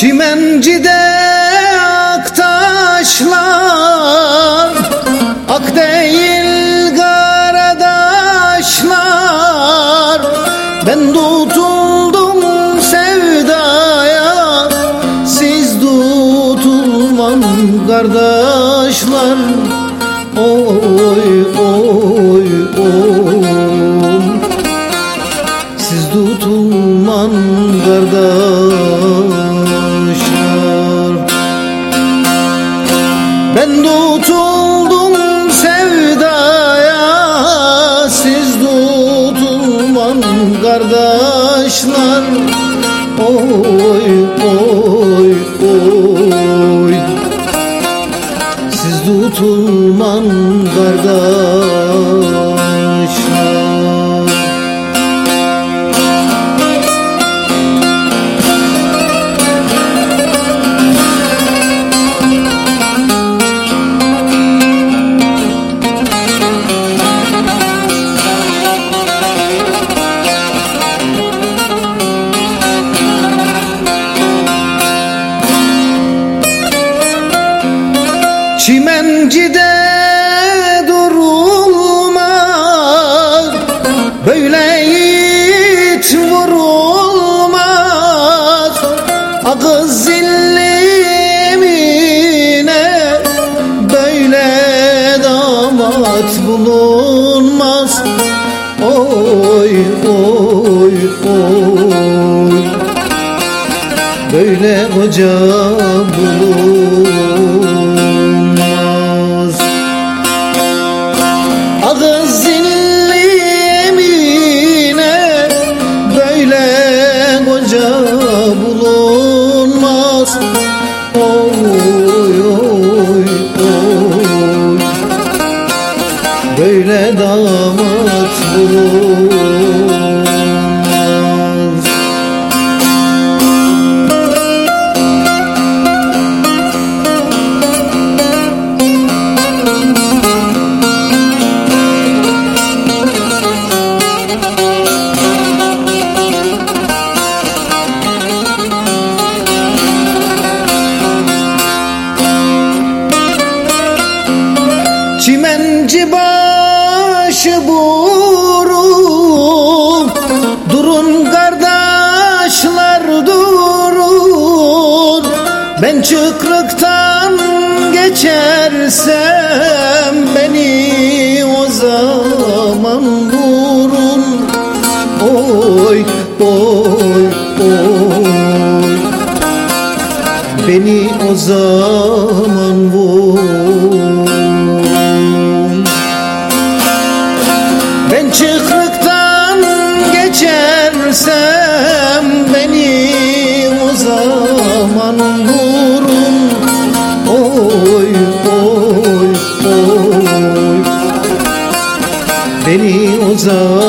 Çimencide aktaşlar Ak değil kardeşler Ben tutuldum sevdaya Siz tutulmam kardeşler. Oy oy oy. Siz tutulmam kardeşler. Siz tutulman Çimencide durulmaz Böyle yiğit vurulmaz. Akız zillimine Böyle damat bulunmaz. Oy oy oy. Böyle koca bulunmaz Çimenci başı burun Durun kardeşler durun. Ben çıkrıktan geçersem Beni o zaman vurun. Oy oy oy. Beni o zaman vurun geçersem Beni o zaman vurun Oy oy oy. Beni o zaman